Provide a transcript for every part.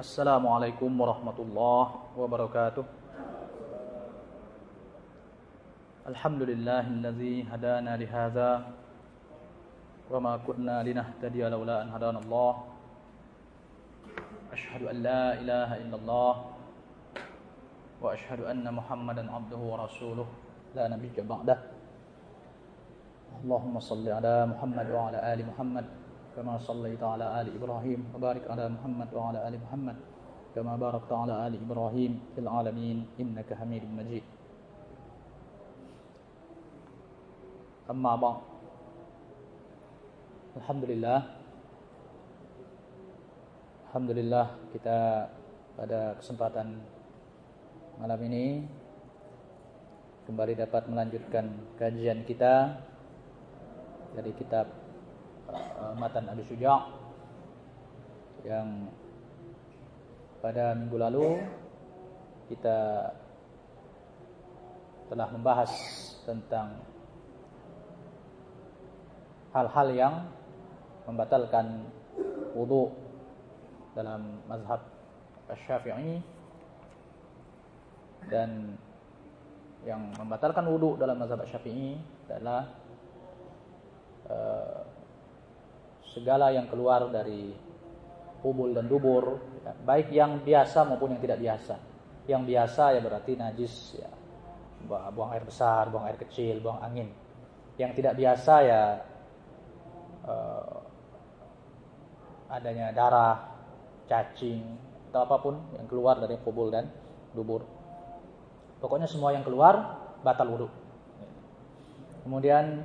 السلام عليكم ورحمة الله وبركاته. الحمد لله الذي هدانا لهذا وما كنا لنهتدي لولا أن هدانا الله. أشهد أن لا إله إلا الله وأشهد أن محمدا عبده ورسوله. لا نبي بعده. اللهم صل على محمد وعلى آل محمد. كما صليت على آل إبراهيم وبارك على محمد وعلى آل محمد كما باركت على آل إبراهيم في العالمين إنك حميد مجيد أما بعد Alhamdulillah Alhamdulillah kita pada kesempatan malam ini kembali dapat melanjutkan kajian kita dari kitab uh, Matan Abi Suja' yang pada minggu lalu kita telah membahas tentang hal-hal yang membatalkan wudhu dalam mazhab Syafi'i dan yang membatalkan wudhu dalam mazhab Syafi'i adalah uh, segala yang keluar dari kubul dan dubur ya, baik yang biasa maupun yang tidak biasa yang biasa ya berarti najis ya buang air besar buang air kecil buang angin yang tidak biasa ya uh, adanya darah, cacing, atau apa pun yang keluar dari kubul dan dubur. Pokoknya semua yang keluar batal wudhu. Kemudian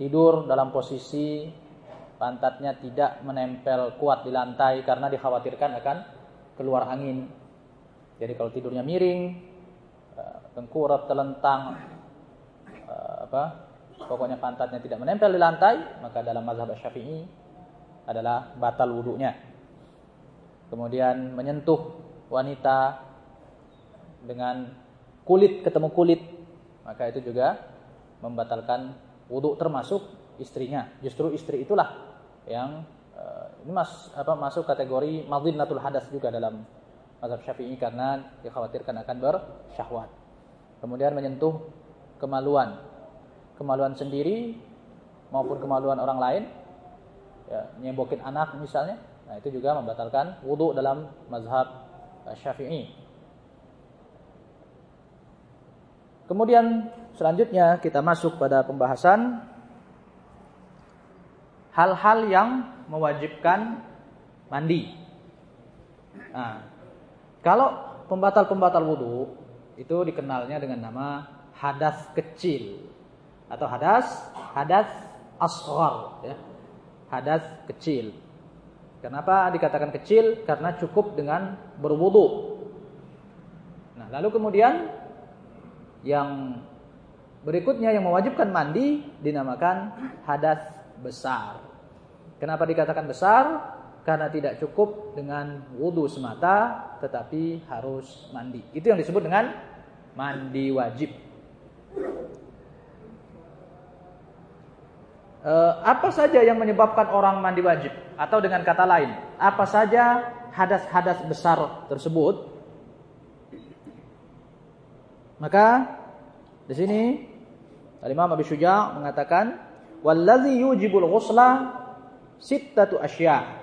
tidur dalam posisi pantatnya tidak menempel kuat di lantai karena dikhawatirkan akan keluar angin. Jadi kalau tidurnya miring, eh, tengkurap, telentang, eh, apa, pokoknya pantatnya tidak menempel di lantai, maka dalam mazhab Syafi'i adalah batal wudhunya. Kemudian menyentuh wanita dengan kulit ketemu kulit, maka itu juga membatalkan wudhu termasuk istrinya. Justru istri itulah yang uh, ini mas, apa, masuk kategori madinatul hadas juga dalam mazhab syafi'i karena dikhawatirkan akan bersyahwat. Kemudian menyentuh kemaluan, kemaluan sendiri maupun kemaluan orang lain ya, nyebokin anak misalnya, nah itu juga membatalkan wudhu dalam mazhab Syafi'i. Kemudian selanjutnya kita masuk pada pembahasan hal-hal yang mewajibkan mandi. Nah, kalau pembatal-pembatal wudhu itu dikenalnya dengan nama hadas kecil atau hadas hadas asghar ya hadas kecil. Kenapa dikatakan kecil? Karena cukup dengan berwudu. Nah, lalu kemudian yang berikutnya yang mewajibkan mandi dinamakan hadas besar. Kenapa dikatakan besar? Karena tidak cukup dengan wudu semata, tetapi harus mandi. Itu yang disebut dengan mandi wajib. Eh, apa saja yang menyebabkan orang mandi wajib atau dengan kata lain apa saja hadas-hadas besar tersebut maka di sini Imam Abi Syuja mengatakan wallazi yujibul ghusla sittatu asya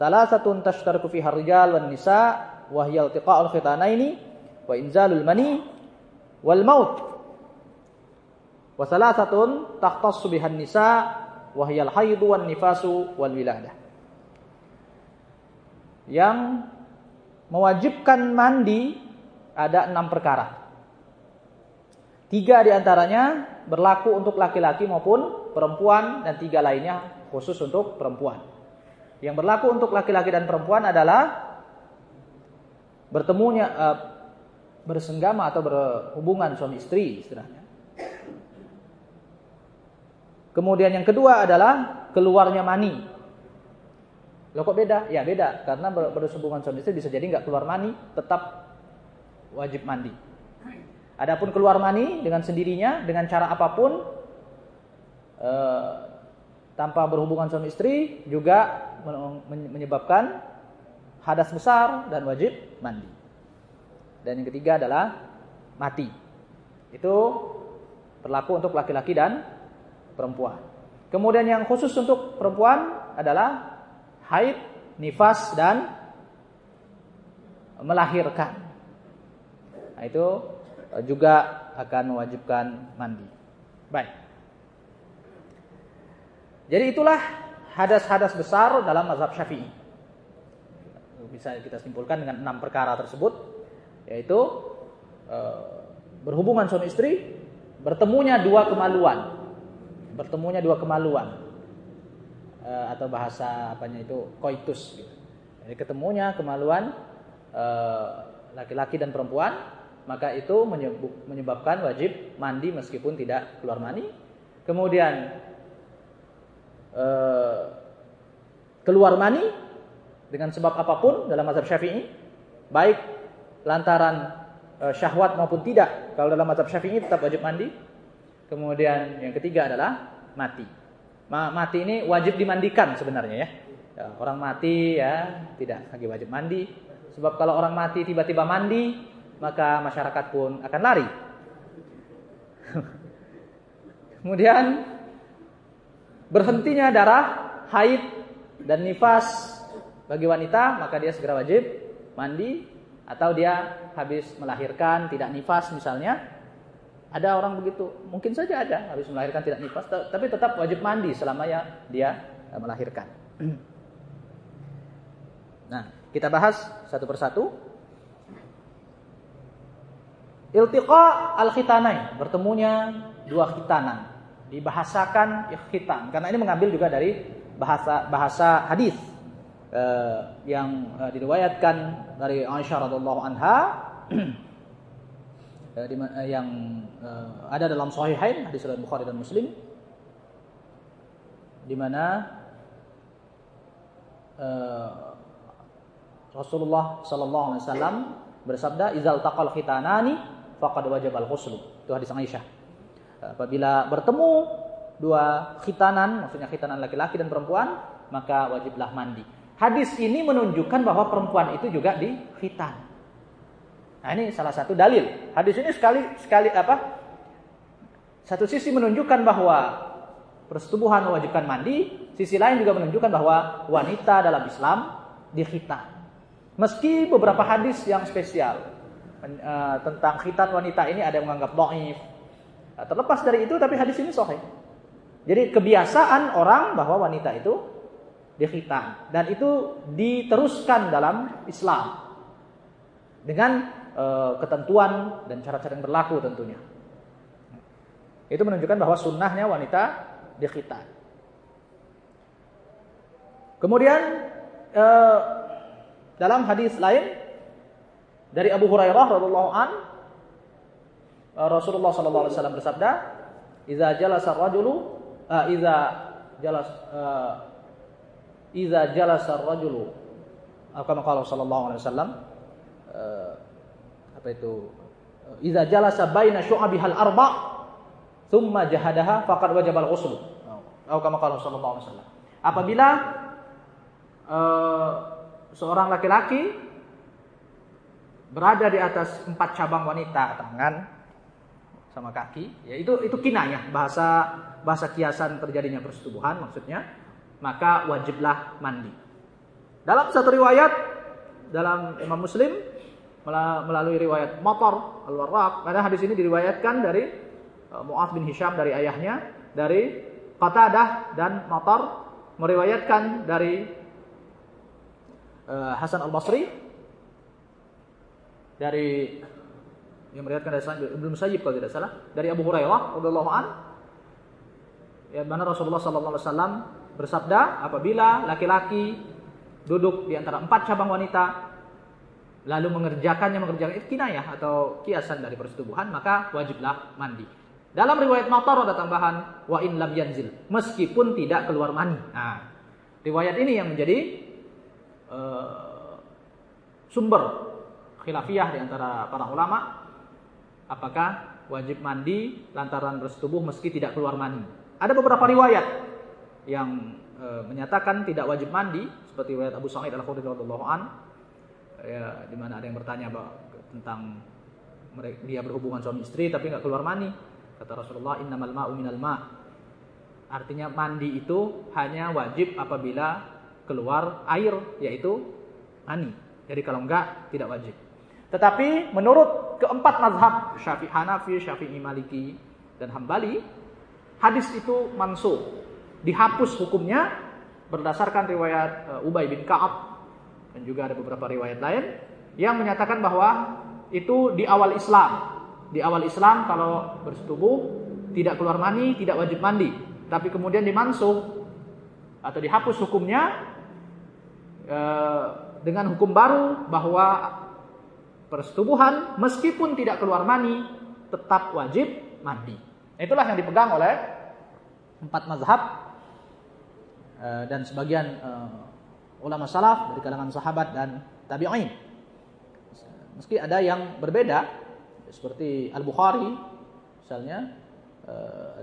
salah satu tashtariku fi rijal wan nisa wa hiya iltiqa'ul khitanaini wa inzalul mani wal maut Wa salasatun takhtassu bihan nisa wa hiyal haidu wan nifasu wal wiladah. Yang mewajibkan mandi ada enam perkara. Tiga di antaranya berlaku untuk laki-laki maupun perempuan dan tiga lainnya khusus untuk perempuan. Yang berlaku untuk laki-laki dan perempuan adalah bertemunya uh, bersenggama atau berhubungan suami istri istilahnya. Kemudian yang kedua adalah keluarnya mani. Loh kok beda? Ya beda, karena berhubungan suami istri bisa jadi nggak keluar mani, tetap wajib mandi. Adapun keluar mani dengan sendirinya, dengan cara apa pun, eh, tanpa berhubungan suami istri juga menyebabkan hadas besar dan wajib mandi. Dan yang ketiga adalah mati. Itu berlaku untuk laki-laki dan perempuan. Kemudian yang khusus untuk perempuan adalah haid, nifas dan melahirkan. Nah, itu juga akan mewajibkan mandi. Baik. Jadi itulah hadas-hadas besar dalam mazhab Syafi'i. Bisa kita simpulkan dengan enam perkara tersebut, yaitu e, berhubungan suami istri, bertemunya dua kemaluan, bertemunya dua kemaluan, e, atau bahasa apanya itu koitus. Gitu. Jadi ketemunya kemaluan eh, laki-laki dan perempuan maka itu menyebabkan wajib mandi meskipun tidak keluar mani. Kemudian eh, keluar mani dengan sebab apa pun dalam mazhab Syafi'i, baik lantaran eh, syahwat maupun tidak. Kalau dalam mazhab Syafi'i tetap wajib mandi. Kemudian yang ketiga adalah mati. mati ini wajib dimandikan sebenarnya ya. ya. Orang mati ya tidak lagi wajib mandi. Sebab kalau orang mati tiba-tiba mandi, maka masyarakat pun akan lari. Kemudian berhentinya darah haid dan nifas bagi wanita, maka dia segera wajib mandi atau dia habis melahirkan tidak nifas misalnya. Ada orang begitu, mungkin saja ada habis melahirkan tidak nifas, tapi tetap wajib mandi selama ya dia eh, melahirkan. Nah, kita bahas satu persatu. Iltiqa al-khitanain, bertemunya dua khitanan. Dibahasakan khitan karena ini mengambil juga dari bahasa bahasa hadis eh, yang eh, diriwayatkan dari Aisyah radhiallahu anha eh, eh, yang eh, ada dalam sahihain hadis riwayat Bukhari dan Muslim di mana eh, Rasulullah sallallahu alaihi wasallam bersabda izal taqal khitanani faqad wajib al-ghusl. Itu hadis Aisyah. Apabila bertemu dua khitanan, maksudnya khitanan laki-laki dan perempuan, maka wajiblah mandi. Hadis ini menunjukkan bahwa perempuan itu juga di khitan. Nah, ini salah satu dalil. Hadis ini sekali sekali apa? Satu sisi menunjukkan bahwa persetubuhan mewajibkan mandi, sisi lain juga menunjukkan bahwa wanita dalam Islam di khitan. Meski beberapa hadis yang spesial, uh, tentang khitan wanita ini ada yang menganggap dhaif. Nah, terlepas dari itu tapi hadis ini sahih. Jadi kebiasaan orang bahwa wanita itu dikhitan dan itu diteruskan dalam Islam dengan uh, ketentuan dan cara-cara yang berlaku tentunya. Itu menunjukkan bahwa sunnahnya wanita dikhitan. Kemudian uh, dalam hadis lain dari Abu Hurairah radhiyallahu an uh, Rasulullah sallallahu alaihi wasallam bersabda, "Idza jalasa ar-rajulu uh, idza jalas uh, idza jalasa ar-rajulu" apa kama sallallahu alaihi wasallam uh, apa itu? "Idza jalasa baina syu'abihal arba' thumma jahadaha faqad wajaba al-ghusl." Atau kama sallallahu alaihi wasallam. Apabila uh, seorang laki-laki berada di atas empat cabang wanita tangan sama kaki. Ya itu itu kinayah bahasa bahasa kiasan terjadinya persetubuhan maksudnya. Maka wajiblah mandi. Dalam satu riwayat dalam Imam Muslim melalui riwayat motor al-warraq karena hadis ini diriwayatkan dari uh, Mu'adz bin Hisham dari ayahnya dari Qatadah dan motor meriwayatkan dari uh, Hasan al-Basri dari yang meriwayatkan dari Ibnu Musayyib kalau tidak salah dari Abu Hurairah radhiyallahu an ya mana Rasulullah sallallahu alaihi wasallam bersabda apabila laki-laki duduk di antara empat cabang wanita lalu mengerjakannya mengerjakan itu kinayah atau kiasan dari persetubuhan maka wajiblah mandi. Dalam riwayat Matar ada tambahan wa in lam yanzil meskipun tidak keluar mani. Nah, riwayat ini yang menjadi uh, sumber khilafiyah di antara para ulama apakah wajib mandi lantaran bersetubuh meski tidak keluar mani. Ada beberapa riwayat yang e, menyatakan tidak wajib mandi seperti riwayat Abu Sa'id Al-Khudri radhiyallahu an ya di mana ada yang bertanya tentang dia berhubungan suami istri tapi nggak keluar mani. Kata Rasulullah, "Innamal ma'u minal ma'." Artinya mandi itu hanya wajib apabila keluar air yaitu mani. Jadi kalau enggak tidak wajib. Tetapi menurut keempat mazhab Syafi'i Hanafi, Syafi'i Maliki dan Hambali, hadis itu mansuh, dihapus hukumnya berdasarkan riwayat uh, Ubay bin Ka'ab dan juga ada beberapa riwayat lain yang menyatakan bahwa itu di awal Islam. Di awal Islam kalau bersetubuh tidak keluar mani, tidak wajib mandi. Tapi kemudian dimansuh atau dihapus hukumnya eh, dengan hukum baru bahwa persetubuhan meskipun tidak keluar mani tetap wajib mandi. Itulah yang dipegang oleh empat mazhab eh, dan sebagian eh, ulama salaf dari kalangan sahabat dan tabi'in. Meski ada yang berbeda seperti Al-Bukhari misalnya uh,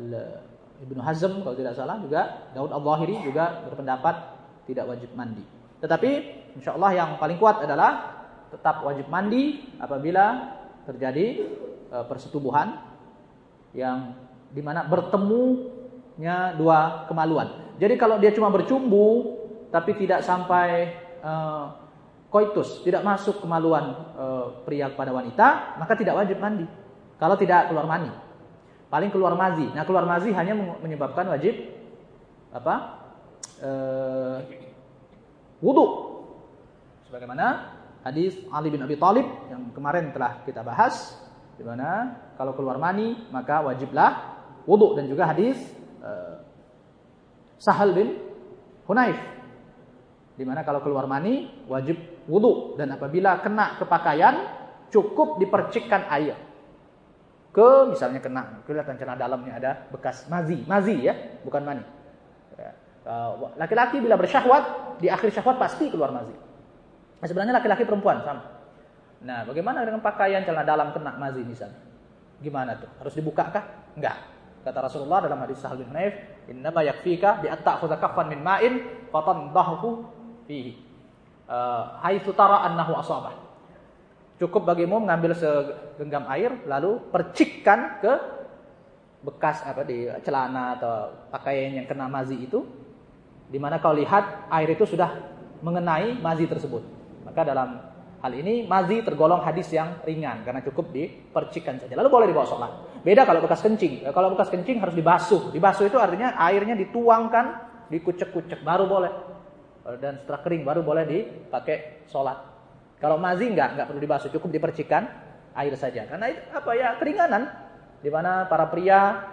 Ibnu Hazm kalau tidak salah juga Daud Al-Zahiri juga berpendapat tidak wajib mandi. Tetapi insya Allah yang paling kuat adalah tetap wajib mandi apabila terjadi uh, persetubuhan yang di mana bertemunya dua kemaluan. Jadi kalau dia cuma bercumbu tapi tidak sampai uh, koitus, tidak masuk kemaluan e, pria kepada wanita, maka tidak wajib mandi. Kalau tidak keluar mani. Paling keluar mazi. Nah, keluar mazi hanya menyebabkan wajib apa? E, wudu. Sebagaimana hadis Ali bin Abi Thalib yang kemarin telah kita bahas di mana kalau keluar mani maka wajiblah wudu dan juga hadis e, Sahal bin Hunayf. Di mana kalau keluar mani wajib wudhu dan apabila kena ke pakaian cukup dipercikkan air. Ke misalnya kena kelihatan celana dalamnya ada bekas mazi mazi ya bukan mani. Ya. uh, laki-laki bila bersyahwat di akhir syahwat pasti keluar mazi nah, sebenarnya laki-laki perempuan sama nah bagaimana dengan pakaian celana dalam kena mazi misalnya gimana tuh harus dibuka kah enggak kata Rasulullah dalam hadis Sahal bin Hunayf innama yakfika bi attakhudha kaffan min ma'in fatandahu fihi. Uh, haitsu tara annahu asabah. Cukup bagimu mengambil segenggam air lalu percikkan ke bekas apa di celana atau pakaian yang kena mazi itu di mana kau lihat air itu sudah mengenai mazi tersebut. Maka dalam hal ini mazi tergolong hadis yang ringan karena cukup dipercikkan saja. Lalu boleh dibawa sholat. Beda kalau bekas kencing. Kalau bekas kencing harus dibasuh. Dibasuh itu artinya airnya dituangkan, dikucek-kucek baru boleh. Eh, dan setelah kering baru boleh dipakai sholat. Kalau mazi enggak, enggak perlu dibasuh, cukup dipercikan air saja. Karena itu apa ya keringanan, di mana para pria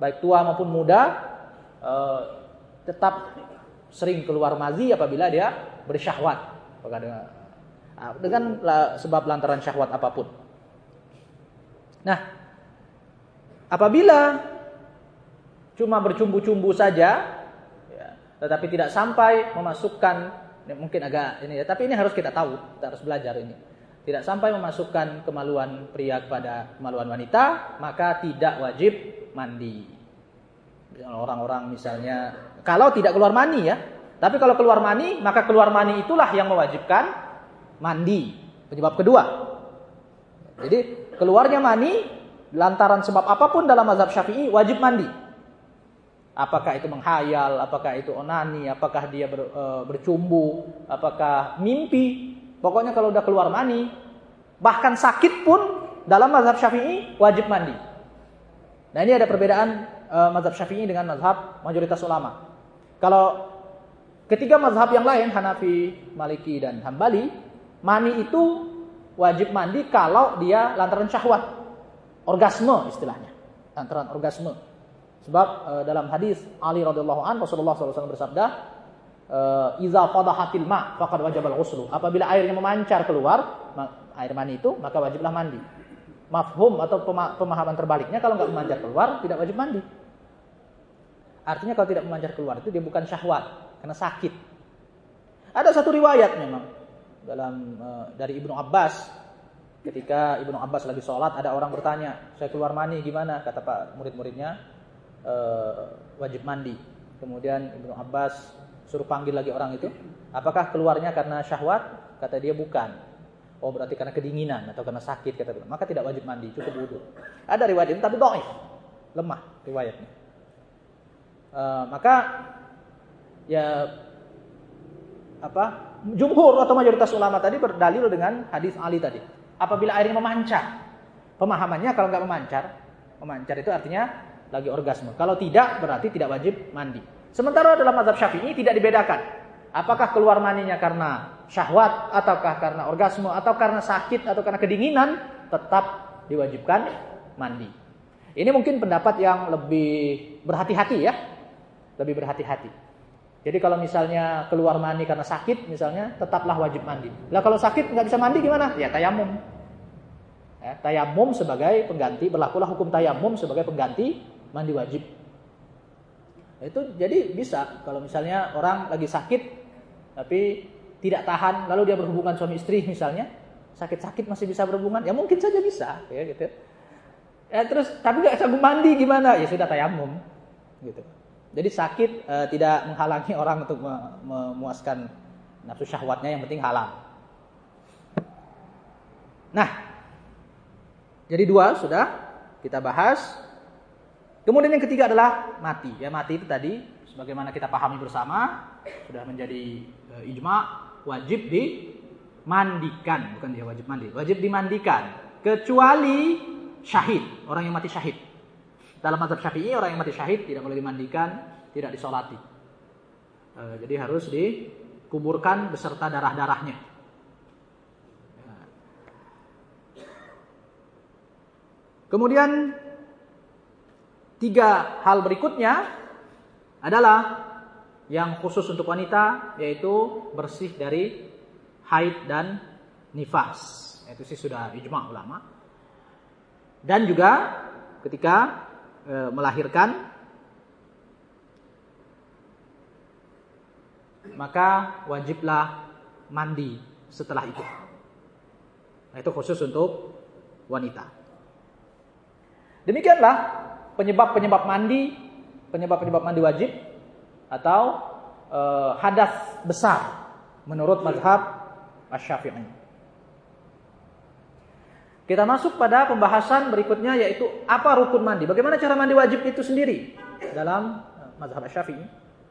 baik tua maupun muda eh, tetap sering keluar mazi apabila dia bersyahwat. Dengan, ah, dengan sebab lantaran syahwat apa pun. Nah, apabila cuma bercumbu-cumbu saja tetapi tidak sampai memasukkan ini mungkin agak ini ya, tapi ini harus kita tahu, kita harus belajar ini. Tidak sampai memasukkan kemaluan pria kepada kemaluan wanita, maka tidak wajib mandi. Orang-orang misalnya kalau tidak keluar mani ya, tapi kalau keluar mani, maka keluar mani itulah yang mewajibkan mandi. Penyebab kedua. Jadi keluarnya mani lantaran sebab apa pun dalam mazhab Syafi'i wajib mandi. Apakah itu menghayal, apakah itu onani, apakah dia ber, e, bercumbu, apakah mimpi. Pokoknya kalau udah keluar mani, bahkan sakit pun dalam mazhab Syafi'i wajib mandi. Nah, ini ada perbedaan e, mazhab Syafi'i dengan mazhab mayoritas ulama. Kalau ketiga mazhab yang lain Hanafi, Maliki dan Hambali, mani itu wajib mandi kalau dia lantaran syahwat. Orgasme istilahnya. Lantaran orgasme. Sebab uh, dalam hadis Ali radhiyallahu an Rasulullah SAW bersabda, uh, "Iza fadahatil ma faqad wajibal ghuslu." Apabila airnya memancar keluar, air mani itu, maka wajiblah mandi. Mafhum atau pemahaman terbaliknya kalau nggak memancar keluar tidak wajib mandi. Artinya kalau tidak memancar keluar itu dia bukan syahwat karena sakit. Ada satu riwayat memang dalam uh, dari Ibnu Abbas ketika Ibnu Abbas lagi sholat ada orang bertanya saya keluar mani gimana kata pak murid-muridnya uh, wajib mandi. Kemudian Ibnu Abbas suruh panggil lagi orang itu. Apakah keluarnya karena syahwat? Kata dia bukan. Oh berarti karena kedinginan atau karena sakit kata beliau. Maka tidak wajib mandi, cukup wudhu. Ada riwayat itu tapi doif, lemah riwayatnya. Uh, maka ya apa jumhur atau mayoritas ulama tadi berdalil dengan hadis Ali tadi. Apabila airnya memancar, pemahamannya kalau nggak memancar, memancar itu artinya lagi orgasme. Kalau tidak berarti tidak wajib mandi. Sementara dalam mazhab Syafi'i tidak dibedakan. Apakah keluar maninya karena syahwat ataukah karena orgasme atau karena sakit atau karena kedinginan tetap diwajibkan mandi. Ini mungkin pendapat yang lebih berhati-hati ya. Lebih berhati-hati. Jadi kalau misalnya keluar mandi karena sakit misalnya tetaplah wajib mandi. Lah kalau sakit nggak bisa mandi gimana? Ya tayamum. Ya, tayamum sebagai pengganti berlakulah hukum tayamum sebagai pengganti mandi wajib. Itu jadi bisa kalau misalnya orang lagi sakit tapi tidak tahan lalu dia berhubungan suami istri misalnya sakit-sakit masih bisa berhubungan ya mungkin saja bisa ya gitu ya terus tapi nggak sanggup mandi gimana ya sudah tayamum gitu jadi sakit e, tidak menghalangi orang untuk memuaskan nafsu syahwatnya yang penting halal. Nah jadi dua sudah kita bahas. Kemudian yang ketiga adalah mati. Ya mati itu tadi sebagaimana kita pahami bersama sudah menjadi e, ijma wajib dimandikan, bukan dia wajib mandi, wajib dimandikan. Kecuali syahid, orang yang mati syahid. Dalam mazhab Syafi'i orang yang mati syahid tidak boleh dimandikan, tidak disolati. E, jadi harus dikuburkan beserta darah-darahnya. Kemudian tiga hal berikutnya adalah yang khusus untuk wanita yaitu bersih dari haid dan nifas. Itu sih sudah ijma ulama. Dan juga ketika e, melahirkan maka wajiblah mandi setelah itu. Nah, itu khusus untuk wanita. Demikianlah penyebab-penyebab mandi, penyebab-penyebab mandi wajib atau uh, hadas besar menurut mazhab Asy-Syafi'i. Kita masuk pada pembahasan berikutnya yaitu apa rukun mandi. Bagaimana cara mandi wajib itu sendiri dalam uh, mazhab Asy-Syafi'i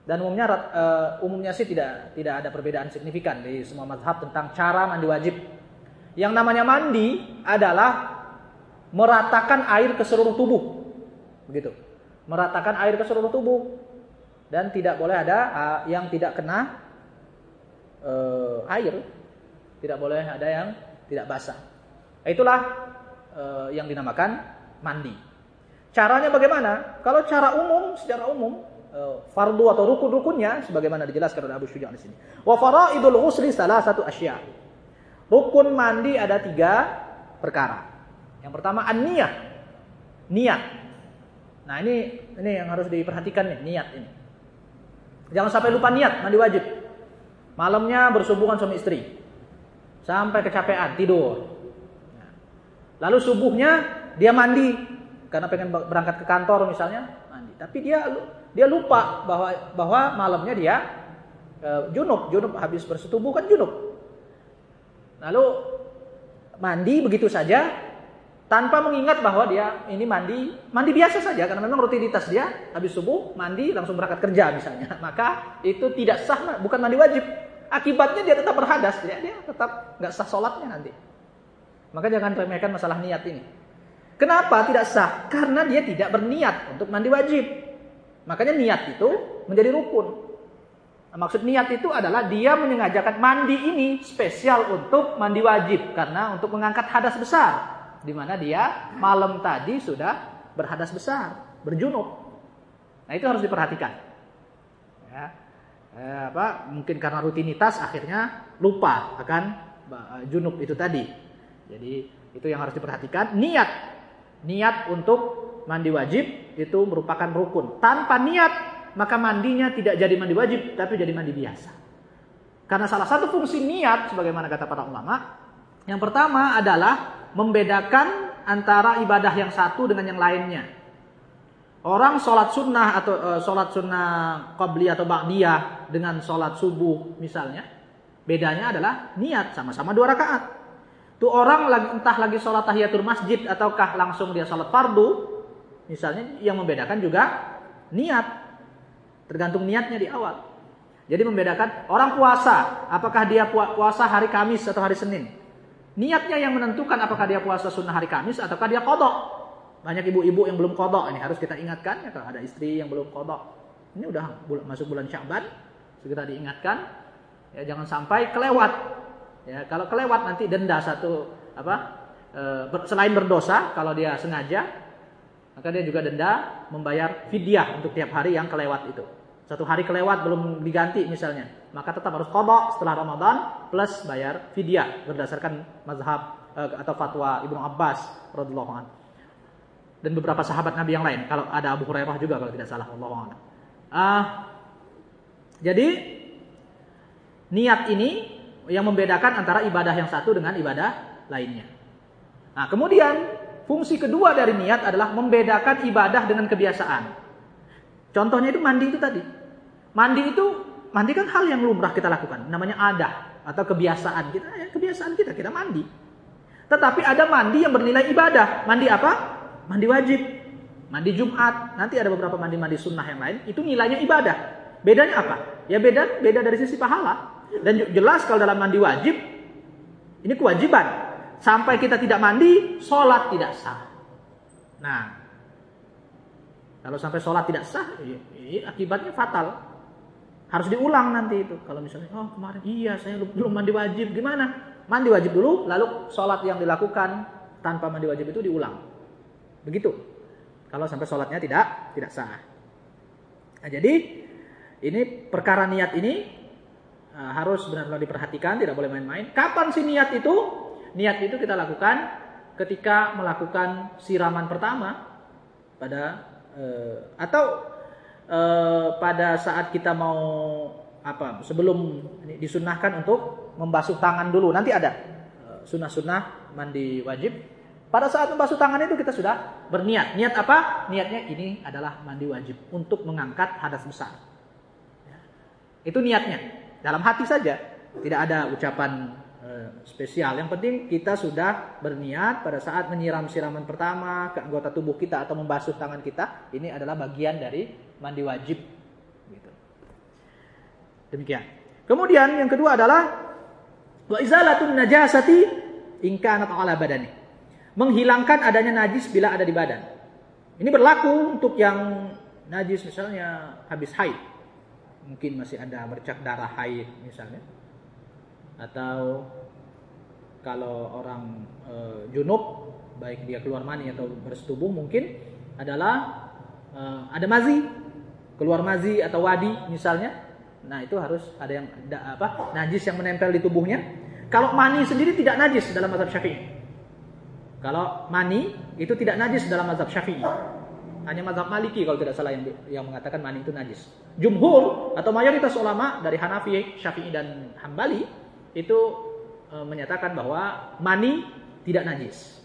dan umumnya uh, umumnya sih tidak tidak ada perbedaan signifikan di semua mazhab tentang cara mandi wajib. Yang namanya mandi adalah meratakan air ke seluruh tubuh. Begitu. Meratakan air ke seluruh tubuh dan tidak boleh ada uh, yang tidak kena uh, air, tidak boleh ada yang tidak basah. Itulah uh, yang dinamakan mandi. Caranya bagaimana? Kalau cara umum, secara umum uh, fardu atau rukun-rukunnya sebagaimana dijelaskan oleh Abu Syuja di sini. Wa faraidul ghusli salah satu asya. Rukun mandi ada tiga perkara. Yang pertama an-niyah. Niat. Nah, ini ini yang harus diperhatikan nih, niat ini. Jangan sampai lupa niat mandi wajib. Malamnya berhubungan suami istri. Sampai kecapean, tidur. Lalu subuhnya dia mandi. Karena pengen berangkat ke kantor misalnya, mandi. Tapi dia dia lupa bahwa bahwa malamnya dia e, junub, junub habis bersetubuh kan junub. Lalu mandi begitu saja tanpa mengingat bahwa dia ini mandi mandi biasa saja. Karena memang rutinitas dia habis subuh mandi langsung berangkat kerja misalnya. Maka itu tidak sah bukan mandi wajib. Akibatnya dia tetap berhadas. Dia, dia tetap nggak sah sholatnya nanti maka jangan remehkan masalah niat ini kenapa tidak sah karena dia tidak berniat untuk mandi wajib makanya niat itu menjadi rukun nah, maksud niat itu adalah dia menyengajakan mandi ini spesial untuk mandi wajib karena untuk mengangkat hadas besar di mana dia malam tadi sudah berhadas besar, berjunub. Nah itu harus diperhatikan. Ya. Eh, apa? Mungkin karena rutinitas akhirnya lupa akan eh, junub itu tadi. Jadi itu yang harus diperhatikan. Niat, niat untuk mandi wajib itu merupakan rukun. Tanpa niat maka mandinya tidak jadi mandi wajib tapi jadi mandi biasa. Karena salah satu fungsi niat sebagaimana kata para ulama, yang pertama adalah membedakan antara ibadah yang satu dengan yang lainnya. Orang sholat sunnah atau e, sholat sunnah qabli atau ba'diyah dengan sholat subuh misalnya, bedanya adalah niat sama-sama dua rakaat. Tuh orang lagi entah lagi sholat tahiyatul masjid ataukah langsung dia sholat fardu, misalnya yang membedakan juga niat. Tergantung niatnya di awal. Jadi membedakan orang puasa, apakah dia puasa hari Kamis atau hari Senin. Niatnya yang menentukan apakah dia puasa sunnah hari Kamis ataukah dia kodok. Banyak ibu-ibu yang belum kodok ini harus kita ingatkan ya kalau ada istri yang belum kodok. Ini udah masuk bulan Syaban, segera diingatkan. Ya jangan sampai kelewat Ya, kalau kelewat nanti denda satu apa? E, ber, selain berdosa kalau dia sengaja, maka dia juga denda membayar fidyah untuk tiap hari yang kelewat itu. Satu hari kelewat belum diganti misalnya, maka tetap harus kodok setelah Ramadan plus bayar fidyah berdasarkan mazhab e, atau fatwa Ibnu Abbas radhiyallahu anhu. Dan beberapa sahabat Nabi yang lain. Kalau ada Abu Hurairah juga kalau tidak salah Allah uh, jadi niat ini yang membedakan antara ibadah yang satu dengan ibadah lainnya. Nah, kemudian fungsi kedua dari niat adalah membedakan ibadah dengan kebiasaan. Contohnya itu mandi itu tadi. Mandi itu mandi kan hal yang lumrah kita lakukan, namanya ada atau kebiasaan kita, ya, kebiasaan kita kita mandi. Tetapi ada mandi yang bernilai ibadah. Mandi apa? Mandi wajib. Mandi Jumat. Nanti ada beberapa mandi-mandi sunnah yang lain. Itu nilainya ibadah. Bedanya apa? Ya beda beda dari sisi pahala. Dan jelas kalau dalam mandi wajib, ini kewajiban. Sampai kita tidak mandi, sholat tidak sah. Nah, kalau sampai sholat tidak sah, akibatnya fatal. Harus diulang nanti itu. Kalau misalnya, oh kemarin iya saya belum mandi wajib, gimana? Mandi wajib dulu, lalu sholat yang dilakukan tanpa mandi wajib itu diulang. Begitu. Kalau sampai sholatnya tidak tidak sah. Nah, jadi ini perkara niat ini harus benar-benar diperhatikan, tidak boleh main-main. Kapan sih niat itu? Niat itu kita lakukan ketika melakukan siraman pertama pada uh, atau uh, pada saat kita mau apa sebelum disunahkan untuk membasuh tangan dulu nanti ada sunnah-sunnah mandi wajib pada saat membasuh tangan itu kita sudah berniat niat apa niatnya ini adalah mandi wajib untuk mengangkat hadas besar ya. itu niatnya dalam hati saja, tidak ada ucapan uh, spesial. Yang penting kita sudah berniat pada saat menyiram siraman pertama ke anggota tubuh kita atau membasuh tangan kita, ini adalah bagian dari mandi wajib. Gitu. Demikian. Kemudian yang kedua adalah wa izalatun najasati in kanat ala badani. Menghilangkan adanya najis bila ada di badan. Ini berlaku untuk yang najis misalnya habis haid mungkin masih ada bercak darah haid misalnya. Atau kalau orang e, junub baik dia keluar mani atau bersetubuh mungkin adalah e, ada mazi keluar mazi atau wadi misalnya. Nah itu harus ada yang da, apa najis yang menempel di tubuhnya. Kalau mani sendiri tidak najis dalam mazhab syafi'i. Kalau mani itu tidak najis dalam mazhab syafi'i hanya mazhab Maliki kalau tidak salah yang yang mengatakan mani itu najis. Jumhur atau mayoritas ulama dari Hanafi, Syafi'i dan Hambali itu e, menyatakan bahwa mani tidak najis.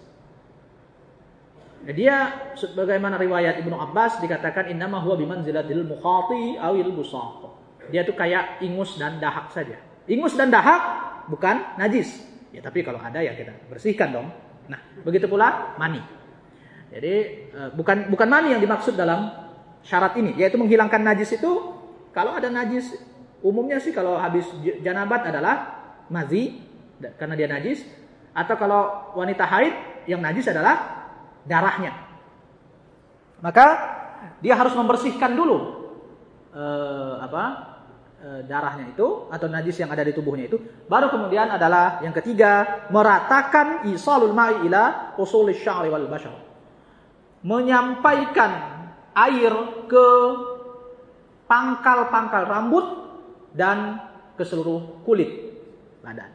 Dia sebagaimana riwayat Ibnu Abbas dikatakan innama huwa bimanzilatil mukhati awil busaq. Dia itu kayak ingus dan dahak saja. Ingus dan dahak bukan najis. Ya tapi kalau ada ya kita bersihkan dong. Nah, begitu pula mani. Jadi eh, bukan bukan mani yang dimaksud dalam syarat ini, yaitu menghilangkan najis itu kalau ada najis umumnya sih kalau habis janabat adalah mazi karena dia najis atau kalau wanita haid yang najis adalah darahnya. Maka dia harus membersihkan dulu eh, apa eh, darahnya itu atau najis yang ada di tubuhnya itu. Baru kemudian adalah yang ketiga meratakan isalul ma'i ila usul sya'ri wal bashar menyampaikan air ke pangkal-pangkal rambut dan ke seluruh kulit badan.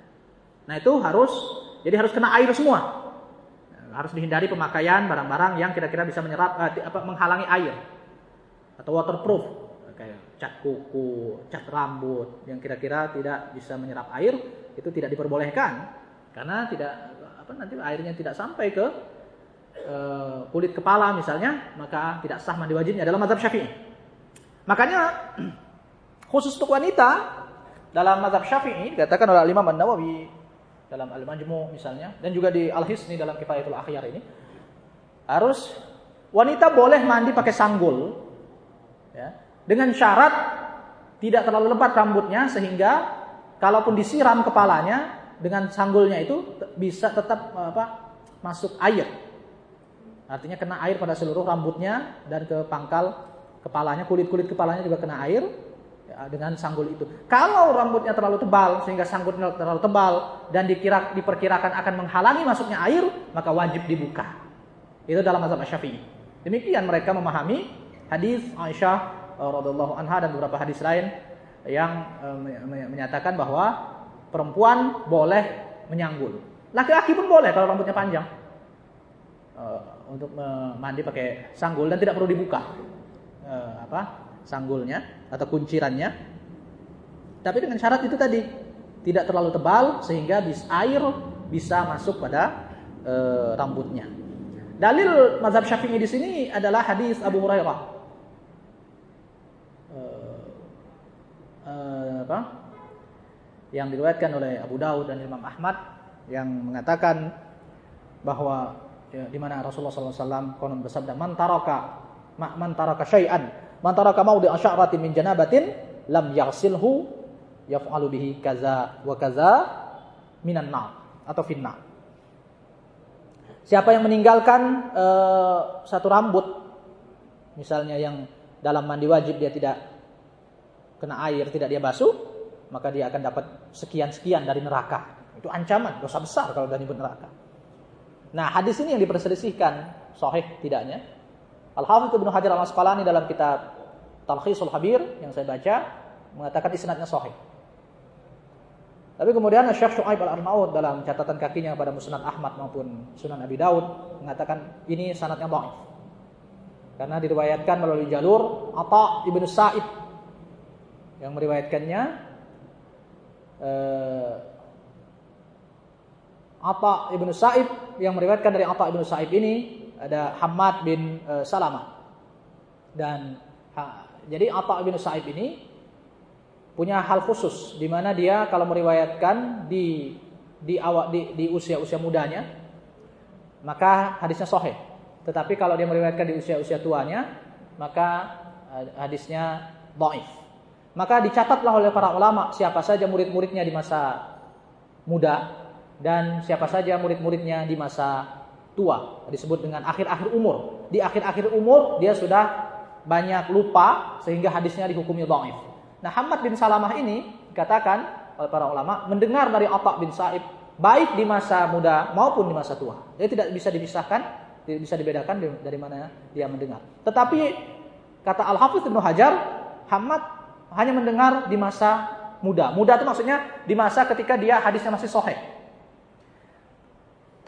Nah itu harus jadi harus kena air semua. Harus dihindari pemakaian barang-barang yang kira-kira bisa menyerap eh, apa menghalangi air atau waterproof kayak cat kuku, cat rambut yang kira-kira tidak bisa menyerap air itu tidak diperbolehkan karena tidak apa nanti airnya tidak sampai ke Eh, kulit kepala misalnya, maka tidak sah mandi wajibnya adalah mazhab Syafi'i. Makanya khusus untuk wanita dalam mazhab Syafi'i dikatakan oleh Imam An-Nawawi dalam Al-Majmu misalnya dan juga di Al-Hisni dalam Kifayatul Akhyar ini harus wanita boleh mandi pakai sanggul ya, dengan syarat tidak terlalu lebat rambutnya sehingga kalaupun disiram kepalanya dengan sanggulnya itu bisa tetap apa masuk air. Artinya kena air pada seluruh rambutnya dan ke pangkal kepalanya, kulit-kulit kepalanya juga kena air ya, dengan sanggul itu. Kalau rambutnya terlalu tebal sehingga sanggulnya terlalu tebal dan dikira diperkirakan akan menghalangi masuknya air, maka wajib dibuka. Itu dalam mazhab Syafi'i. Demikian mereka memahami hadis Aisyah radhiallahu anha dan beberapa hadis lain yang eh, menyatakan bahwa perempuan boleh menyanggul. Laki-laki pun boleh kalau rambutnya panjang. Uh, untuk mandi pakai sanggul dan tidak perlu dibuka. Uh, apa? sanggulnya atau kuncirannya. Tapi dengan syarat itu tadi tidak terlalu tebal sehingga bis air bisa masuk pada e, rambutnya. Dalil mazhab Syafi'i di sini adalah hadis Abu Hurairah. E, e, apa? Yang diriwayatkan oleh Abu Daud dan Imam Ahmad yang mengatakan bahwa ya, di mana Rasulullah SAW konon bersabda man taraka man taraka syai'an Man taraka maudi asy'aratin min janabatin lam yaghsilhu yaf'alu bihi kaza wa kaza minan nar atau finnar. Siapa yang meninggalkan uh, satu rambut misalnya yang dalam mandi wajib dia tidak kena air, tidak dia basuh, maka dia akan dapat sekian-sekian dari neraka. Itu ancaman, dosa besar kalau dari neraka. Nah, hadis ini yang diperselisihkan sahih tidaknya Al-Hafidz Ibnu Hajar Al-Asqalani dalam kitab Talkhisul Habir yang saya baca mengatakan isnadnya sahih. Tapi kemudian Syekh Syuaib Al-Arnaud dalam catatan kakinya pada Musnad Ahmad maupun Sunan Abi Daud mengatakan ini sanadnya dhaif. Karena diriwayatkan melalui jalur Atha Ibnu Sa'id yang meriwayatkannya eh, Atha Ibnu Sa'id yang meriwayatkan dari Atha Ibnu Sa'id ini ada Hamad bin uh, Salamah. Dan ha, jadi Atha bin Sa'ib ini punya hal khusus di mana dia kalau meriwayatkan di di awal di, di usia-usia mudanya maka hadisnya sahih. Tetapi kalau dia meriwayatkan di usia-usia tuanya maka uh, hadisnya dhaif. Maka dicatatlah oleh para ulama siapa saja murid-muridnya di masa muda dan siapa saja murid-muridnya di masa tua, disebut dengan akhir-akhir umur. Di akhir-akhir umur dia sudah banyak lupa sehingga hadisnya dihukumi dhaif. Nah, Hamad bin Salamah ini dikatakan oleh para ulama mendengar dari Atha bin Sa'ib baik di masa muda maupun di masa tua. Jadi tidak bisa dipisahkan, bisa dibedakan dari mana dia mendengar. Tetapi kata Al-Hafidz Ibnu Hajar, Hamad hanya mendengar di masa muda. Muda itu maksudnya di masa ketika dia hadisnya masih sahih.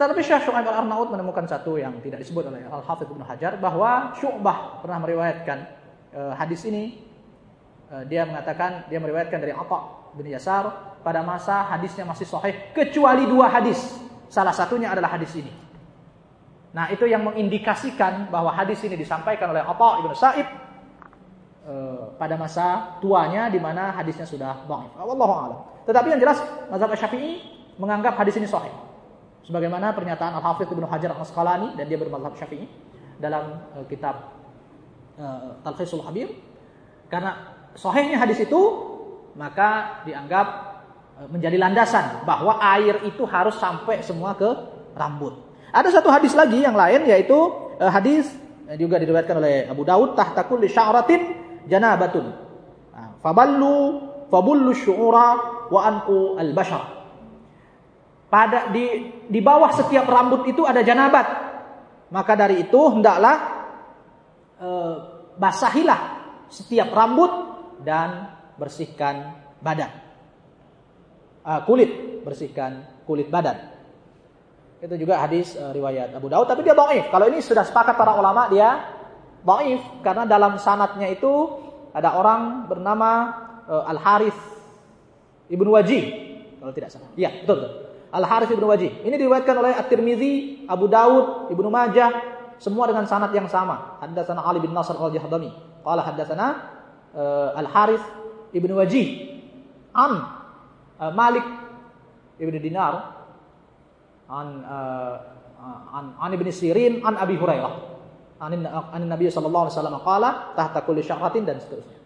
Tetapi Syekh Syu'aib al-Arnaud menemukan satu yang tidak disebut oleh Al-Hafidh Ibnu Hajar bahwa Syu'bah pernah meriwayatkan uh, hadis ini uh, dia mengatakan dia meriwayatkan dari Atha bin Yasar pada masa hadisnya masih sahih kecuali dua hadis. Salah satunya adalah hadis ini. Nah, itu yang mengindikasikan bahwa hadis ini disampaikan oleh Atha bin Sa'id uh, pada masa tuanya di mana hadisnya sudah dhaif. Wallahu a'lam. Tetapi yang jelas mazhab Syafi'i menganggap hadis ini sahih. Sebagaimana pernyataan Al-Hafidh Ibnu Hajar Al-Asqalani dan dia bermadhab Syafi'i dalam uh, kitab uh, Talkhisul Habir karena sahihnya hadis itu maka dianggap uh, menjadi landasan bahwa air itu harus sampai semua ke rambut. Ada satu hadis lagi yang lain yaitu uh, hadis yang juga diriwayatkan oleh Abu Daud tahta kulli sya'ratin janabatun. Nah, faballu fabullu syu'ura wa anqu al-bashar pada di di bawah setiap rambut itu ada janabat. Maka dari itu hendaklah e, basahilah setiap rambut dan bersihkan badan. E, kulit, bersihkan kulit badan. Itu juga hadis e, riwayat Abu Daud tapi dia dhaif. Kalau ini sudah sepakat para ulama dia dhaif karena dalam sanatnya itu ada orang bernama e, Al Harith Ibnu Wajih kalau tidak salah. Iya, betul betul. Al Harith ibnu Wajih. Ini diriwayatkan oleh At-Tirmizi, Abu Daud, Ibnu Majah, semua dengan sanad yang sama. Haddatsana Ali bin Nasr al-Jahdami. Qala haddatsana uh, Al Harith ibnu Wajih an uh, Malik ibnu Dinar an uh, an, an Ibn Sirin an Abi Hurairah an, an Nabi sallallahu alaihi wasallam qala tahta kulli syahratin dan seterusnya.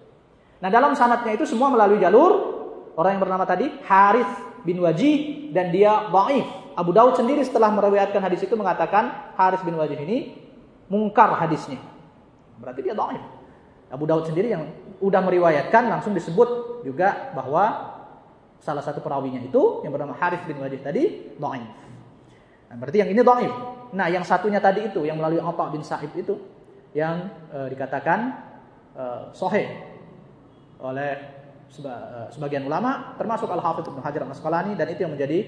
Nah, dalam sanatnya itu semua melalui jalur orang yang bernama tadi Harith bin Wajih dan dia dhaif. Abu Daud sendiri setelah meriwayatkan hadis itu mengatakan Harith bin Wajih ini mungkar hadisnya. Berarti dia dhaif. Abu Daud sendiri yang udah meriwayatkan langsung disebut juga bahwa salah satu perawinya itu yang bernama Harith bin Wajih tadi dhaif. Nah, berarti yang ini dhaif. Nah, yang satunya tadi itu yang melalui Atha bin Sa'id itu yang e, dikatakan e, sahih oleh sebagian ulama termasuk Al-Hafidz Ibnu Hajar Al-Asqalani dan itu yang menjadi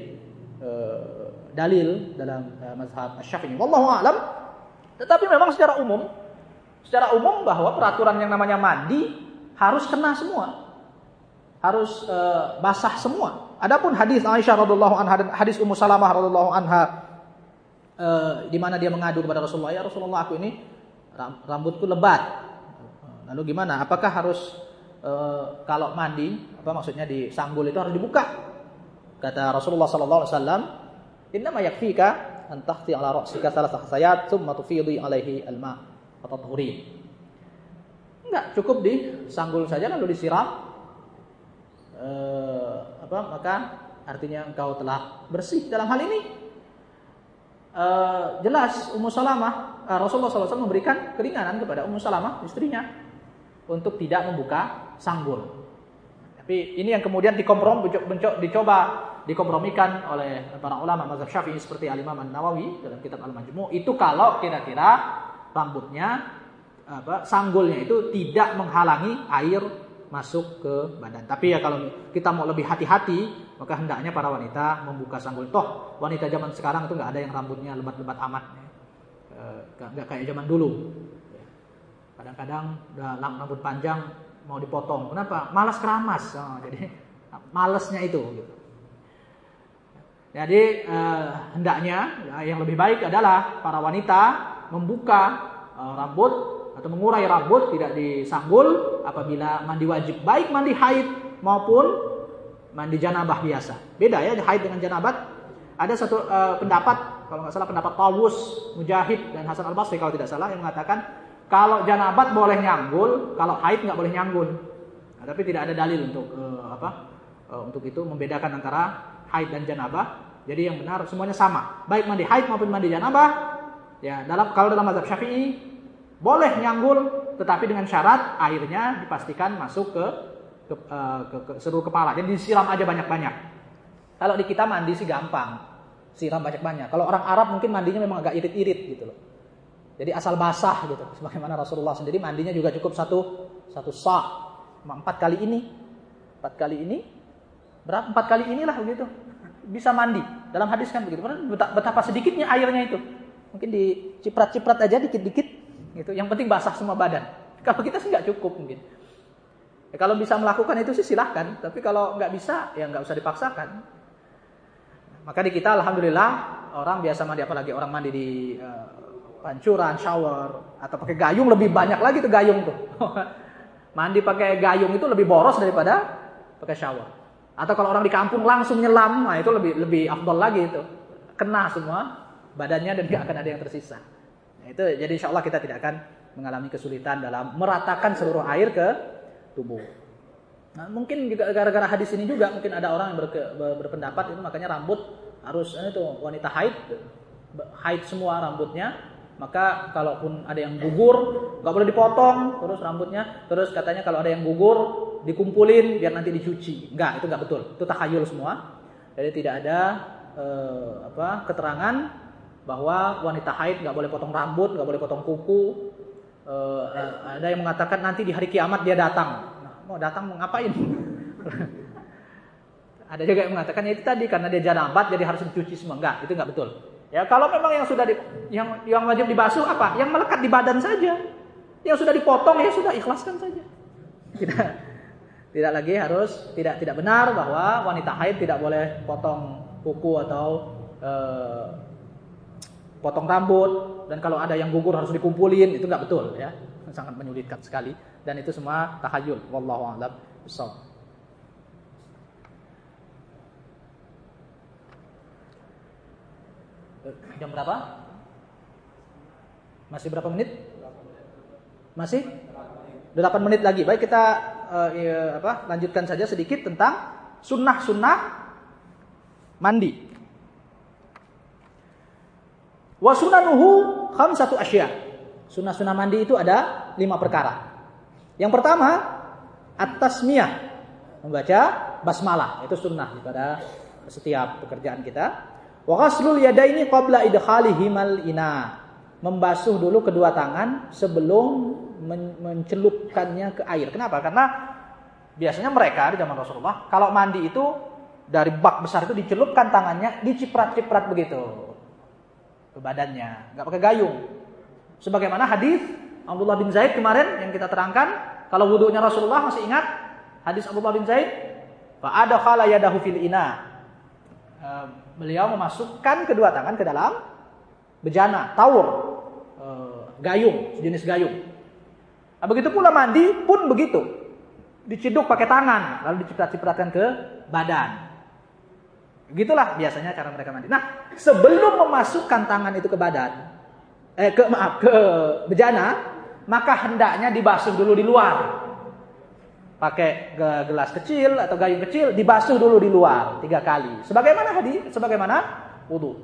e, dalil dalam e, mazhab Asy-Syafi'i. Wallahu a'lam. Tetapi memang secara umum secara umum bahwa peraturan yang namanya mandi harus kena semua. Harus e, basah semua. Adapun hadis Aisyah radhiallahu anha dan hadis Ummu Salamah radhiallahu anha e, di mana dia mengadu kepada Rasulullah, "Ya Rasulullah, aku ini rambutku lebat." Lalu gimana? Apakah harus e, kalau mandi, apa maksudnya di sanggul itu harus dibuka? Kata Rasulullah sallallahu alaihi wasallam, "Innama yakfika an tahti ala ra'sika thalath hasayat thumma tufidi alaihi al-ma' atau tuhuri." Enggak, cukup di sanggul saja lalu disiram. E, apa? Maka artinya engkau telah bersih dalam hal ini. E, jelas Ummu Salamah Rasulullah SAW memberikan keringanan kepada Ummu Salamah istrinya untuk tidak membuka sanggul. Tapi ini yang kemudian dikompromi, dicoba dikompromikan oleh para ulama mazhab Syafi'i seperti Al Imam An-Nawawi dalam kitab Al-Majmu' itu kalau kira-kira rambutnya apa sanggulnya itu tidak menghalangi air masuk ke badan. Tapi ya kalau kita mau lebih hati-hati, maka hendaknya para wanita membuka sanggul. Toh wanita zaman sekarang itu nggak ada yang rambutnya lebat-lebat amat, e, nggak kayak zaman dulu. Kadang-kadang udah rambut panjang mau dipotong. Kenapa? Malas keramas. Oh, jadi malesnya itu. Gitu. Jadi eh, hendaknya ya, yang lebih baik adalah para wanita membuka eh, rambut atau mengurai rambut tidak disanggul apabila mandi wajib baik mandi haid maupun mandi janabah biasa. Beda ya haid dengan janabat. Ada satu uh, pendapat kalau nggak salah pendapat Tawus, Mujahid dan Hasan Al Basri kalau tidak salah yang mengatakan kalau janabat boleh nyanggul, kalau haid nggak boleh nyanggul. Nah, tapi tidak ada dalil untuk uh, apa? Uh, untuk itu membedakan antara haid dan janabah. Jadi yang benar semuanya sama. Baik mandi haid maupun mandi janabah. Ya, dalam kalau dalam mazhab Syafi'i boleh nyanggul tetapi dengan syarat airnya dipastikan masuk ke ke, uh, ke, ke seluruh kepala. Jadi disiram aja banyak-banyak. Kalau di kita mandi sih gampang. Siram banyak-banyak. Kalau orang Arab mungkin mandinya memang agak irit-irit gitu loh. Jadi asal basah gitu. Sebagaimana Rasulullah sendiri mandinya juga cukup satu satu sa. Empat kali ini. Empat kali ini. Berapa? Empat kali inilah begitu. Bisa mandi. Dalam hadis kan begitu. Betapa sedikitnya airnya itu. Mungkin diciprat-ciprat aja dikit-dikit. Gitu. Yang penting basah semua badan. Kalau kita sih nggak cukup mungkin. Ya, kalau bisa melakukan itu sih silahkan. Tapi kalau nggak bisa, ya nggak usah dipaksakan. Maka di kita alhamdulillah orang biasa mandi apalagi orang mandi di uh, pancuran, shower atau pakai gayung lebih banyak lagi tuh gayung tuh. mandi pakai gayung itu lebih boros daripada pakai shower. Atau kalau orang di kampung langsung nyelam, nah itu lebih lebih afdol lagi itu. Kena semua badannya dan tidak akan ada yang tersisa. Nah, itu jadi insya Allah kita tidak akan mengalami kesulitan dalam meratakan seluruh air ke tubuh. Nah, mungkin juga gara-gara hadis ini juga mungkin ada orang yang berke, berpendapat itu makanya rambut harus ini tuh wanita haid haid semua rambutnya maka kalaupun ada yang gugur nggak boleh dipotong terus rambutnya terus katanya kalau ada yang gugur dikumpulin biar nanti dicuci enggak itu nggak betul itu takhayul semua jadi tidak ada eh, apa keterangan bahwa wanita haid nggak boleh potong rambut nggak boleh potong kuku eh, ada yang mengatakan nanti di hari kiamat dia datang mau datang mau ngapain? Ada juga yang mengatakan ya itu tadi karena dia janabat jadi harus dicuci semua. Enggak, itu enggak betul. Ya kalau memang yang sudah di, yang yang wajib dibasuh apa? Yang melekat di badan saja. Yang sudah dipotong ya sudah ikhlaskan saja. Tidak tidak lagi harus tidak tidak benar bahwa wanita haid tidak boleh potong kuku atau eh, potong rambut dan kalau ada yang gugur harus dikumpulin itu enggak betul ya sangat menyulitkan sekali dan itu semua tahayul wallahu a'lam Jam berapa? Masih berapa menit? Masih? 8 menit lagi. Baik kita uh, ya, apa, lanjutkan saja sedikit tentang sunnah-sunnah mandi. Wa sunanuhu khamsatu asya. Sunnah-sunnah mandi itu ada lima perkara. Yang pertama, at-tasmiyah. Membaca basmalah. Itu sunnah pada setiap pekerjaan kita. Wa ghaslul yadaini qabla idkhalihimal ina. Membasuh dulu kedua tangan sebelum men mencelupkannya ke air. Kenapa? Karena biasanya mereka di zaman Rasulullah kalau mandi itu dari bak besar itu dicelupkan tangannya, diciprat-ciprat begitu ke badannya, nggak pakai gayung. Sebagaimana hadis Abdullah bin Zaid kemarin yang kita terangkan, kalau wudhunya Rasulullah masih ingat hadis Abdullah bin Zaid, fa adkhala yadahu fil ina. Beliau memasukkan kedua tangan ke dalam bejana, tawur, e, gayung, sejenis gayung. Nah, begitu pula mandi pun begitu. Diciduk pakai tangan, lalu diciprat-cipratkan ke badan. Gitulah biasanya cara mereka mandi. Nah, sebelum memasukkan tangan itu ke badan, eh ke maaf ke bejana, maka hendaknya dibasuh dulu di luar. Pakai gelas kecil atau gayung kecil, dibasuh dulu di luar tiga kali. Sebagaimana hadis, sebagaimana wudhu.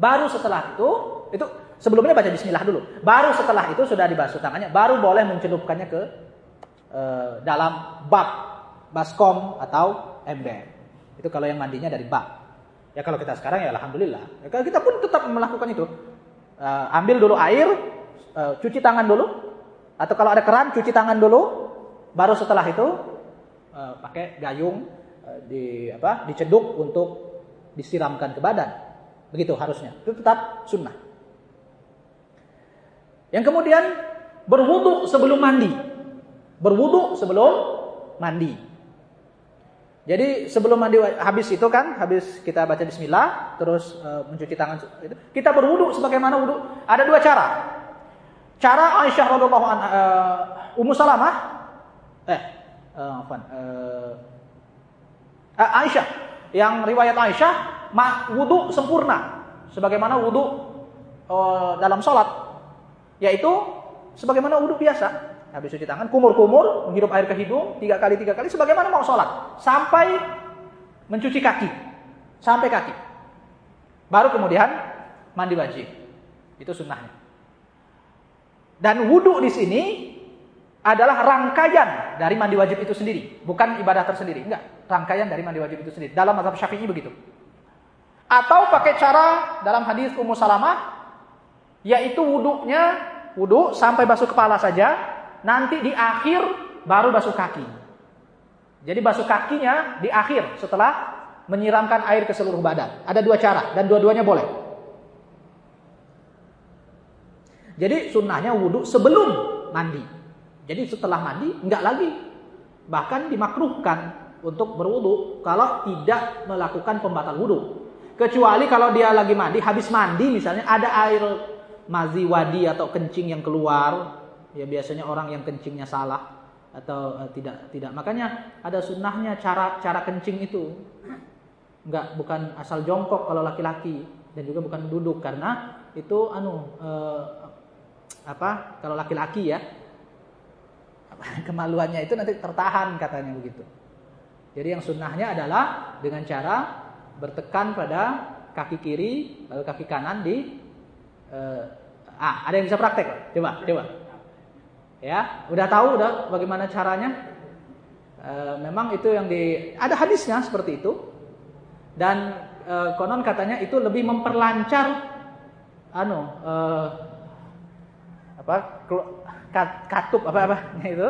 Baru setelah itu, itu sebelumnya baca Bismillah dulu. Baru setelah itu sudah dibasuh tangannya, baru boleh mencelupkannya ke eh, dalam bak baskom atau ember. Itu kalau yang mandinya dari bak. Ya kalau kita sekarang ya alhamdulillah. Ya, kita pun tetap melakukan itu. Uh, ambil dulu air, uh, cuci tangan dulu. Atau kalau ada keran, cuci tangan dulu. Baru setelah itu uh, pakai gayung uh, di apa? Diceduk untuk disiramkan ke badan. Begitu harusnya. Itu tetap sunnah. Yang kemudian berwudu sebelum mandi. Berwudu sebelum mandi. Jadi sebelum mandi habis itu kan, habis kita baca bismillah, terus e, mencuci tangan itu, kita berwudu sebagaimana wudu. Ada dua cara. Cara Aisyah radhiallahu anha uh, Ummu Salamah eh uh, Aisyah yang riwayat Aisyah ma, wudu sempurna sebagaimana wudu uh, dalam sholat yaitu sebagaimana wudu biasa Habis cuci tangan, kumur-kumur, menghirup air ke hidung, tiga kali, tiga kali, sebagaimana mau sholat. Sampai mencuci kaki. Sampai kaki. Baru kemudian mandi wajib. Itu sunnahnya. Dan wudhu di sini adalah rangkaian dari mandi wajib itu sendiri. Bukan ibadah tersendiri. Enggak. Rangkaian dari mandi wajib itu sendiri. Dalam mazhab syafi'i begitu. Atau pakai cara dalam hadis Ummu Salamah. Yaitu wudhunya, wudhu sampai basuh kepala saja nanti di akhir baru basuh kaki. Jadi basuh kakinya di akhir setelah menyiramkan air ke seluruh badan. Ada dua cara dan dua-duanya boleh. Jadi sunnahnya wudhu sebelum mandi. Jadi setelah mandi enggak lagi. Bahkan dimakruhkan untuk berwudhu kalau tidak melakukan pembatal wudhu. Kecuali kalau dia lagi mandi, habis mandi misalnya ada air mazi wadi atau kencing yang keluar ya biasanya orang yang kencingnya salah atau uh, tidak tidak makanya ada sunnahnya cara cara kencing itu nggak bukan asal jongkok kalau laki-laki dan juga bukan duduk karena itu anu uh, apa kalau laki-laki ya kemaluannya itu nanti tertahan katanya begitu jadi yang sunnahnya adalah dengan cara bertekan pada kaki kiri lalu kaki kanan di uh, ah ada yang bisa praktek coba coba Ya, udah tahu udah bagaimana caranya? E, memang itu yang di ada hadisnya seperti itu. Dan e, konon katanya itu lebih memperlancar anu apa katup apa apa itu.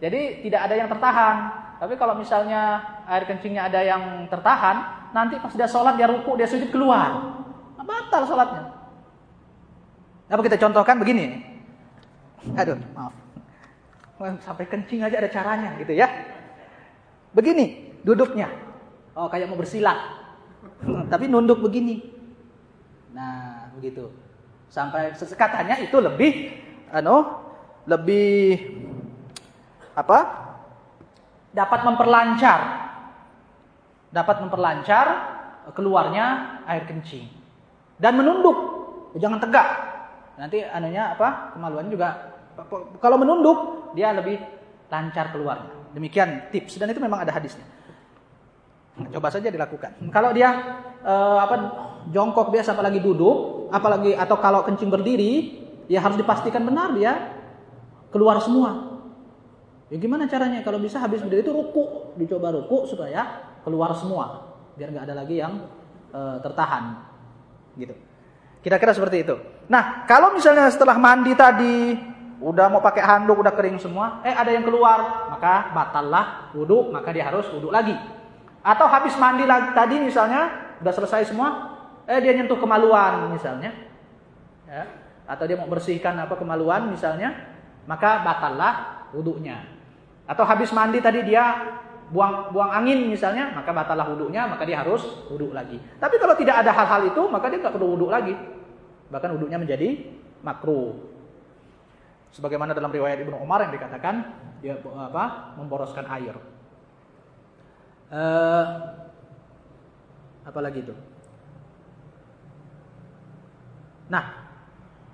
Jadi tidak ada yang tertahan. Tapi kalau misalnya air kencingnya ada yang tertahan, nanti pas dia sholat dia ruku dia sujud keluar, nah, batal sholatnya. Apa kita contohkan begini? Aduh, maaf sampai kencing aja ada caranya gitu ya. Begini duduknya. Oh kayak mau bersilat. Tapi nunduk begini. Nah, begitu. Sampai katanya itu lebih anu lebih apa? dapat memperlancar dapat memperlancar keluarnya air kencing. dan menunduk. Jangan tegak. Nanti anunya apa? Kemaluan juga kalau menunduk dia lebih lancar keluarnya. Demikian tips dan itu memang ada hadisnya. Coba saja dilakukan. Kalau dia uh, apa jongkok biasa apalagi duduk, apalagi atau kalau kencing berdiri, ya harus dipastikan benar dia keluar semua. Ya gimana caranya? Kalau bisa habis berdiri itu ruku, dicoba ruku supaya keluar semua, biar nggak ada lagi yang uh, tertahan, gitu. Kira-kira seperti itu. Nah, kalau misalnya setelah mandi tadi udah mau pakai handuk, udah kering semua, eh ada yang keluar, maka batallah wudhu, maka dia harus wudhu lagi. Atau habis mandi lagi tadi misalnya, udah selesai semua, eh dia nyentuh kemaluan misalnya, ya. atau dia mau bersihkan apa kemaluan misalnya, maka batallah wudhunya. Atau habis mandi tadi dia buang buang angin misalnya, maka batallah wudhunya, maka dia harus wudhu lagi. Tapi kalau tidak ada hal-hal itu, maka dia nggak perlu wudhu lagi. Bahkan wudhunya menjadi makruh. Sebagaimana dalam riwayat Ibnu Umar yang dikatakan dia apa? memboroskan air. Uh, apa lagi itu? Nah,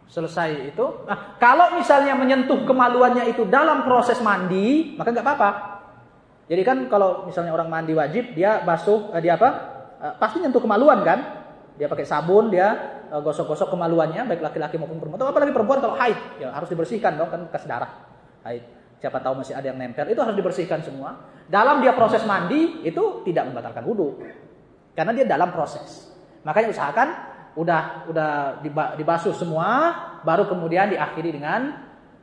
selesai itu. Nah, kalau misalnya menyentuh kemaluannya itu dalam proses mandi, maka nggak apa-apa. Jadi kan kalau misalnya orang mandi wajib, dia basuh, eh, dia apa? Eh, pasti nyentuh kemaluan kan? Dia pakai sabun, dia Eh, gosok-gosok kemaluannya baik laki-laki maupun perempuan. Atau apalagi perempuan kalau haid ya harus dibersihkan dong kan bekas darah. Haid. Siapa tahu masih ada yang nempel itu harus dibersihkan semua. Dalam dia proses mandi itu tidak membatalkan wudhu. Karena dia dalam proses. Makanya usahakan udah udah dibasuh semua baru kemudian diakhiri dengan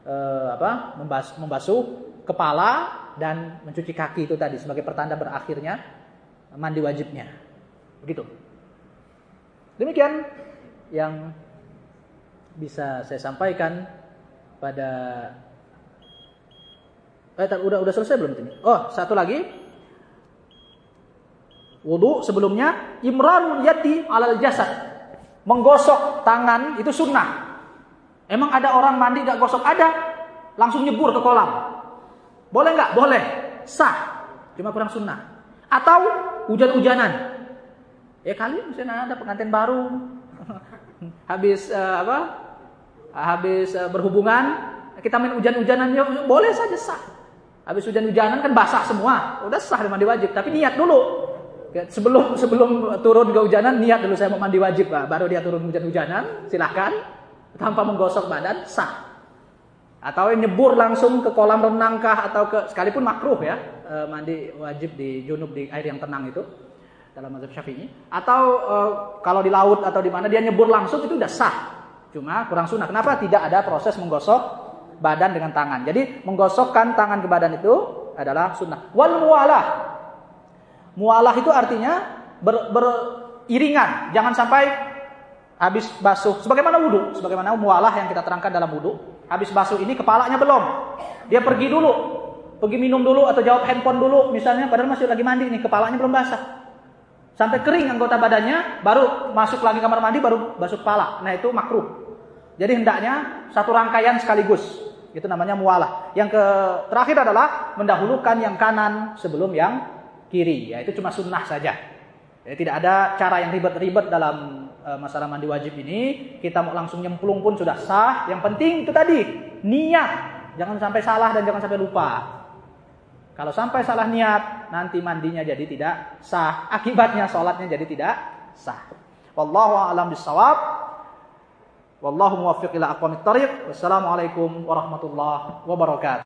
uh, apa? Membas, membasuh kepala dan mencuci kaki itu tadi sebagai pertanda berakhirnya mandi wajibnya. Begitu. Demikian yang bisa saya sampaikan pada eh udah udah selesai belum ini? Oh, satu lagi. Wudu sebelumnya imrarul yati alal jasad. Menggosok tangan itu sunnah. Emang ada orang mandi gak gosok? Ada. Langsung nyebur ke kolam. Boleh nggak? Boleh. Sah. Cuma kurang sunnah. Atau hujan-hujanan. Ya kali misalnya ada pengantin baru habis uh, apa? Habis uh, berhubungan, kita main hujan-hujanan ya boleh saja sah. Habis hujan-hujanan kan basah semua, udah sah mandi wajib, tapi niat dulu. Sebelum sebelum turun ke hujanan niat dulu saya mau mandi wajib, Pak. baru dia turun hujan-hujanan, silahkan tanpa menggosok badan sah. Atau nyebur langsung ke kolam renang kah atau ke sekalipun makruh ya, eh, mandi wajib di junub di air yang tenang itu dalam mazhab Syafi'i atau e, kalau di laut atau di mana dia nyebur langsung itu udah sah. Cuma kurang sunnah. Kenapa? Tidak ada proses menggosok badan dengan tangan. Jadi menggosokkan tangan ke badan itu adalah sunnah. Wal mualah. Mualah itu artinya ber, beriringan. Jangan sampai habis basuh sebagaimana wudhu, sebagaimana mualah yang kita terangkan dalam wudhu. Habis basuh ini kepalanya belum. Dia pergi dulu, pergi minum dulu atau jawab handphone dulu misalnya padahal masih lagi mandi nih, kepalanya belum basah. Sampai kering anggota badannya, baru masuk lagi kamar mandi, baru basuh kepala. Nah itu makruh. Jadi hendaknya satu rangkaian sekaligus. Itu namanya mualah. Yang terakhir adalah mendahulukan yang kanan sebelum yang kiri. Ya itu cuma sunnah saja. Jadi tidak ada cara yang ribet-ribet dalam e, masalah mandi wajib ini. Kita mau langsung nyemplung pun sudah sah. Yang penting itu tadi niat. Jangan sampai salah dan jangan sampai lupa. Kalau sampai salah niat, nanti mandinya jadi tidak sah. Akibatnya sholatnya jadi tidak sah. Wallahu a'lam bishawab. Wallahu muwaffiq ila aqwamit thariq. Wassalamualaikum warahmatullahi wabarakatuh.